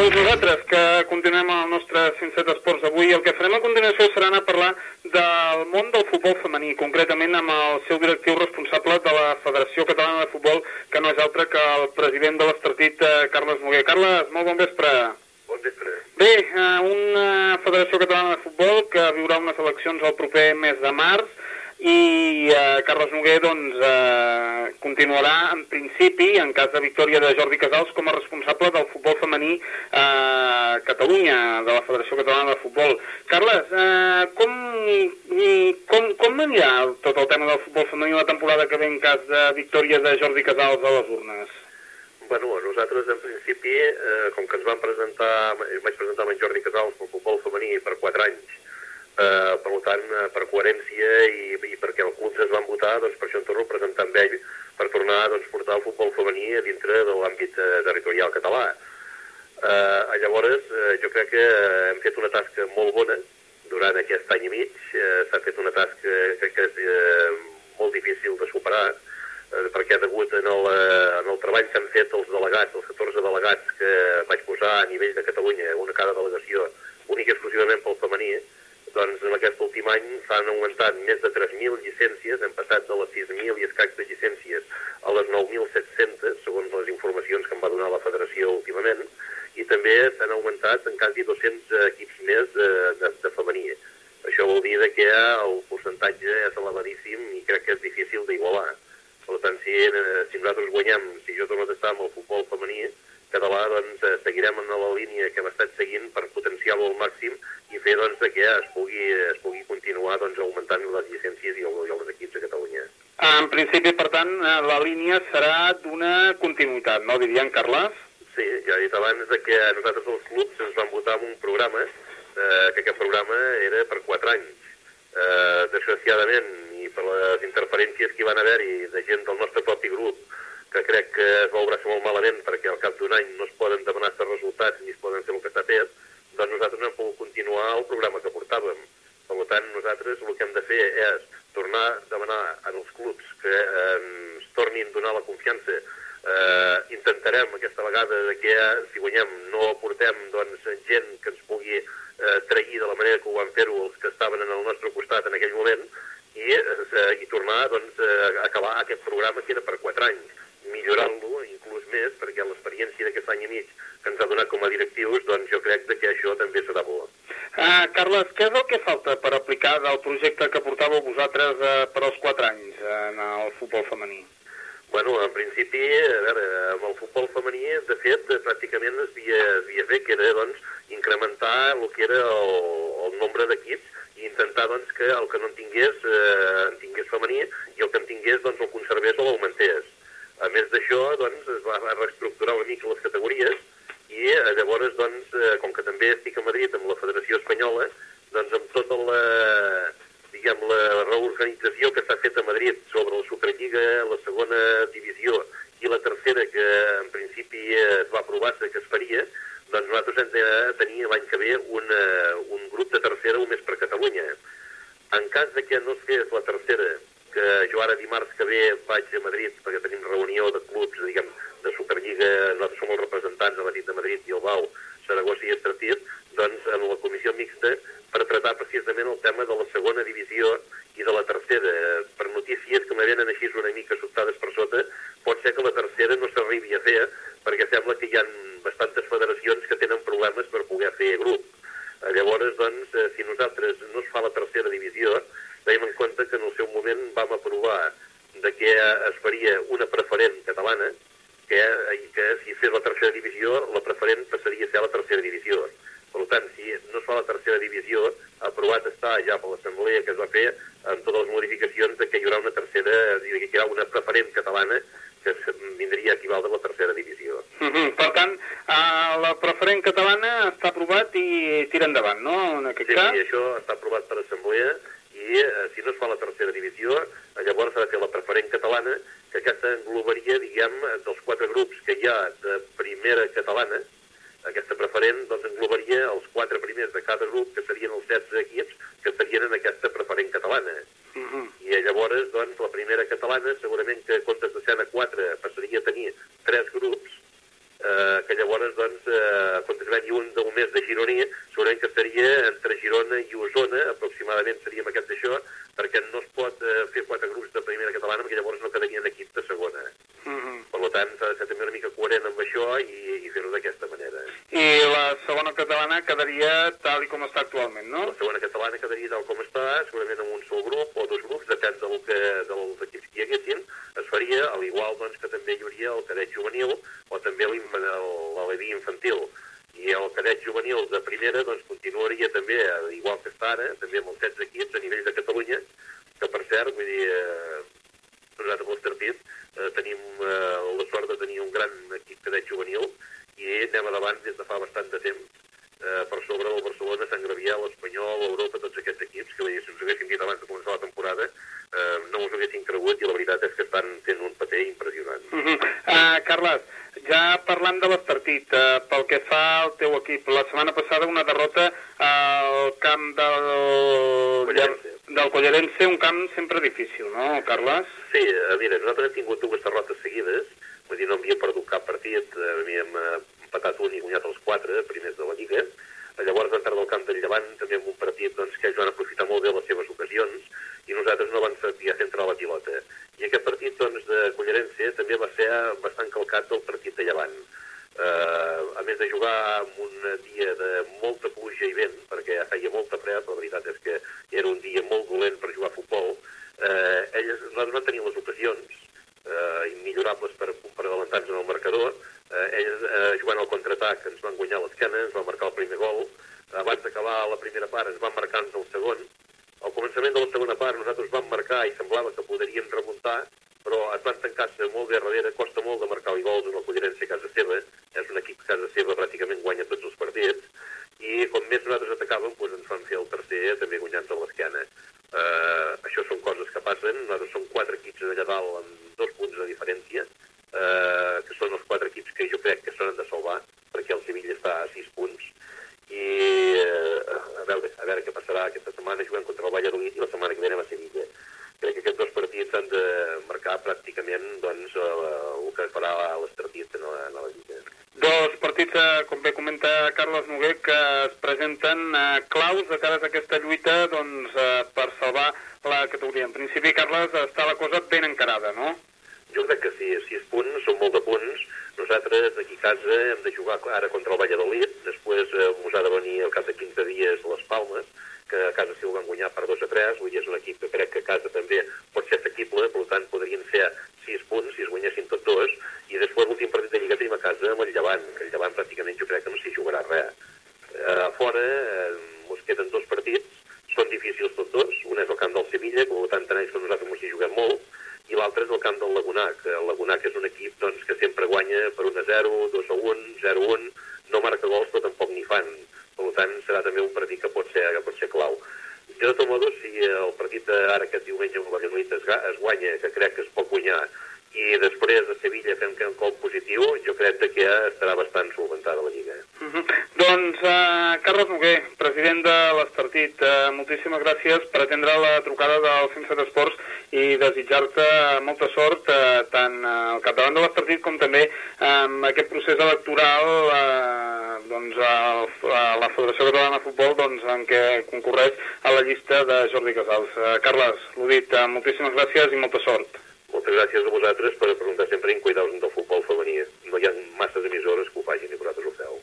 Doncs nosaltres, que continuem el nostre 107 Esports d'avui, el que farem a continuació serà anar a parlar del món del futbol femení, concretament amb el seu directiu responsable de la Federació Catalana de Futbol, que no és altre que el president de l'Estartit, eh, Carles Noguer. Carles, molt bon vespre. Bon vespre. Bé, eh, una Federació Catalana de Futbol que viurà unes eleccions el proper mes de març, i eh, Carles Noguer doncs, eh, continuarà en principi, en cas de victòria de Jordi Casals, com a responsable del futbol femení a eh, Catalunya, de la Federació Catalana de Futbol. Carles, eh, com, com, com anirà tot el tema del futbol femení la temporada que ve en cas de victòria de Jordi Casals a les urnes? Bueno, nosaltres en principi, eh, com que ens van presentar, vaig presentar amb en Jordi Casals pel futbol femení per 4 anys, Eh, per tant, eh, per coherència i, i perquè clubs es van votar, doncs per això em torno a presentar amb ell per tornar doncs, portar el futbol femení a dintre de l'àmbit eh, territorial català. Eh, llavors, eh, jo crec que hem fet una tasca molt bona durant aquest any i mig. Eh, S'ha fet una tasca que, que és eh, molt difícil de superar, eh, perquè degut en el, eh, en el treball que han fet els delegats, els 14 delegats que vaig posar a nivell de Catalunya, una cada delegació, únic i exclusivament pel femení, doncs en aquest últim any s'han augmentat més de 3.000 llicències, hem passat de les 6.000 i escacs de llicències a les 9.700, segons les informacions que em va donar la federació últimament, i també s'han augmentat en quasi 200 equips més de, de, de femení. Això vol dir que el percentatge és elevadíssim i crec que és difícil d'igualar. Per tant, si, eh, si nosaltres guanyem, si jo torno a estar amb el futbol femení català, doncs eh, seguirem en la línia que hem estat seguint per potenciar-lo al màxim i fer doncs, que es pugui, es pugui continuar doncs, augmentant les llicències i, el, i els equips a Catalunya. En principi, per tant, eh, la línia serà d'una continuïtat, no dirien, Carles? Sí, ja he dit abans que nosaltres els clubs ens van votar amb un programa, eh, que aquest programa era per 4 anys. Eh, desgraciadament, i per les interferències que hi van haver-hi de gent del nostre propi crec que es va obrar molt malament perquè al cap d'un any no es poden demanar els resultats ni es poden fer el que s'ha fet, doncs nosaltres no hem pogut continuar el programa que portàvem. Per tant, nosaltres el que hem de fer és tornar a demanar als clubs que eh, ens tornin a donar la confiança. Eh, intentarem aquesta vegada que si guanyem no portem doncs, gent que ens pugui eh, trair de la manera que ho van fer-ho els que estaven en el nostre costat en aquell moment i, eh, i tornar doncs, a acabar aquest programa que era per 4 anys, millorant-lo inclús més, perquè l'experiència d'aquest any i mig que ens ha donat com a directius, doncs jo crec que això també serà bo. Uh, Carles, què és el que falta per aplicar del projecte que portàveu vosaltres uh, per als 4 anys en el futbol femení? Bueno, en principi, a veure, amb el futbol femení, de fet, pràcticament es havia, es havia fet, que era, doncs, incrementar el que era el, el nombre d'equips i intentar, doncs, que el que no en tingués, eh, en tingués femení i el que en tingués, doncs, el conservés o l'augmentés. A més d'això, doncs, es va reestructurar una mica les categories i eh, llavors, doncs, eh, com que també estic a Madrid amb la Federació Espanyola, doncs amb tota la, diguem, la reorganització que s'ha fet a Madrid sobre la Superliga, la segona divisió i la tercera que en principi es va aprovar que es faria, doncs nosaltres hem de tenir l'any que ve un, un grup de tercera només per Catalunya. En cas de que no es fes la tercera, ara dimarts que ve vaig a Madrid perquè tenim reunió de clubs, diguem, de Superliga, nosaltres som els representants de l'Atit de Madrid i el Bau, Saragossa i Estartit, doncs en la comissió mixta per tratar precisament el tema de la segona divisió i de la tercera. Per notícies que me venen així una mica sobtades per sota, pot ser que la tercera no s'arribi a fer, perquè sembla que hi ha bastantes federacions que tenen problemes per poder fer grup. Llavors, doncs, eh, si nosaltres no es fa la tercera divisió, tenim en compte que en el seu moment vam aprovar de que es faria una preferent catalana, que, que si fes la tercera divisió, la preferent passaria a ser la tercera divisió. Per tant, si no es fa la tercera divisió, aprovat està ja per l'Assemblea que es va fer amb totes les modificacions de que hi haurà una tercera, que hi haurà una preferent catalana que vindria a equival de la tercera divisió. Uh -huh. Per tant, uh, la preferent catalana està aprovat i tira endavant, no? En aquest sí, cas? Sí, això està aprovat per Assemblea i eh, si no es fa la tercera divisió, eh, llavors s'ha de fer la preferent catalana, que aquesta englobaria, diguem, eh, dels quatre grups que hi ha de primera catalana, aquesta preferent doncs, englobaria els quatre primers de cada grup, que serien els 16 equips que estarien en aquesta preferent catalana. Uh -huh. I eh, llavors, doncs, la primera catalana, segurament que comptes de ser a 4, passaria a tenir tres grups, eh, que llavors, doncs, eh, quan es un del mes de Gironia, segurament que estaria entre Girona i Osona, aproximadament seríem aquests d'això, perquè no es pot eh, fer quatre grups de primera catalana perquè llavors no quedarien equips de segona. Uh -huh. Per tant, s'ha de ser també una mica coherent amb això i, i fer-ho d'aquesta manera. I la segona catalana quedaria tal i com està actualment, no? La segona catalana quedaria tal com està, segurament amb un sol grup o dos grups, depèn del que, dels equips que hi haguessin, es faria, al igual doncs, que també hi hauria el cadet juvenil o també l'aleví infantil. I el cadet juvenil de primera doncs, continuaria també, eh, igual que està ara, també amb els 16 equips a nivell de Catalunya, que per cert, vull dir, eh, nosaltres a l'Estartit eh, tenim eh, la sort de tenir un gran equip cadet juvenil i anem endavant des de fa bastant de temps eh, per sobre del Barcelona, Sant Gravià, l'Espanyol, l'Europa, tots aquests equips que si us haguéssim dit abans de començar la temporada eh, no us haguessin cregut i la veritat és que estan fent un paper impressionant. Uh -huh. uh, Carles, ja parlant de l'Estartit, uh, pel que fa al teu equip, la setmana passada una derrota al camp del... Collerense. del Collerense, un camp sempre difícil, no, Carles? Sí, a veure, nosaltres hem tingut dues derrotes seguides, vull dir, no havíem perdut cap partit, eh, havíem eh, empatat un i guanyat els quatre primers de la Lliga, llavors van perdre el camp del Llevant també amb un partit doncs, que ells van aprofitar molt bé les seves ocasions i nosaltres no van saber centrar la pilota. I aquest partit doncs, de Collerense també va ser bastant calcat del partit de Llevant. Uh, a més de jugar en un dia de molta pluja i vent, perquè ja feia molta fred, la veritat és que era un dia molt dolent per jugar a futbol, uh, ells nosaltres van tenir les ocasions uh, immillorables per, per adelantar-nos en el marcador, uh, ells uh, jugant al contraatac ens van guanyar l'esquena, ens van marcar el primer gol, abans d'acabar la primera part ens van marcar-nos el segon, al començament de la segona part nosaltres vam marcar i semblava que podríem remuntar, però es van tancar-se molt bé darrere, costa molt de marcar-li gols en el Collerense a casa seva, és un equip a casa seva pràcticament guanya tots els partits, i com més nosaltres atacàvem, doncs ens van fer el tercer també guanyant-se l'esquena. Uh, això són coses que passen, nosaltres som quatre equips allà dalt amb dos punts de diferència, uh, que són els quatre equips que jo crec que s'han de salvar, perquè el Sevilla està a sis punts, i uh, a, veure, a veure què passarà aquesta setmana juguem contra el Valladolid i la setmana que ve anem a Sevilla crec que aquests dos partits han de marcar pràcticament doncs, el que farà l'Estartit en, la, en la Lliga. Dos partits, eh, com bé comenta Carles Noguer, que es presenten eh, claus de cara a aquesta lluita doncs, eh, per salvar la categoria. En principi, Carles, està la cosa ben encarada, no? Jo crec que sí, sis punts, són molt de punts. Nosaltres aquí a casa hem de jugar ara contra el Valladolid, després eh, us ha de venir al cap de 15 dies les Palmes, que a casa sí ho van guanyar per 2 a 3, vull dir, és un equip que crec que a casa també pot ser assequible, per tant podrien ser 6 punts si es guanyessin tots dos, i després l'últim partit de Lliga tenim a casa amb el Llevant, que el Llevant pràcticament jo crec que no s'hi jugarà res. Eh, a fora eh, ens queden dos partits, són difícils tots dos, un és el camp del Sevilla, que per tant anys que nosaltres ens hi juguem molt, i l'altre és el camp del Lagunac. El Lagunac és un equip doncs, que sempre guanya per 1 a 0, 2 a 1, 0 a 1, no marca gols però tampoc n'hi fan. Per tant, serà també un partit que pot ser, que pot ser clau. De tot modo, si el partit ara aquest diumenge amb el Valladolid es, es guanya, que crec que es pot guanyar, i després a Sevilla fem un cop positiu, jo crec que ja estarà bastant solventada la Lliga. Uh -huh. Doncs, uh, Carles Noguer, president de l'Estartit, uh, moltíssimes gràcies per atendre la trucada del Centre d'Esports i desitjar-te molta sort uh, tant al capdavant de l'Estartit com també amb aquest procés electoral uh, doncs, a, la Federació Catalana de Futbol doncs, en què concorreix a la llista de Jordi Casals. Uh, Carles, l'ho dit, uh, moltíssimes gràcies i molta sort. Moltes gràcies a vosaltres per preguntar sempre en cuidar del futbol femení. No hi ha masses emissores que ho facin i vosaltres ho feu.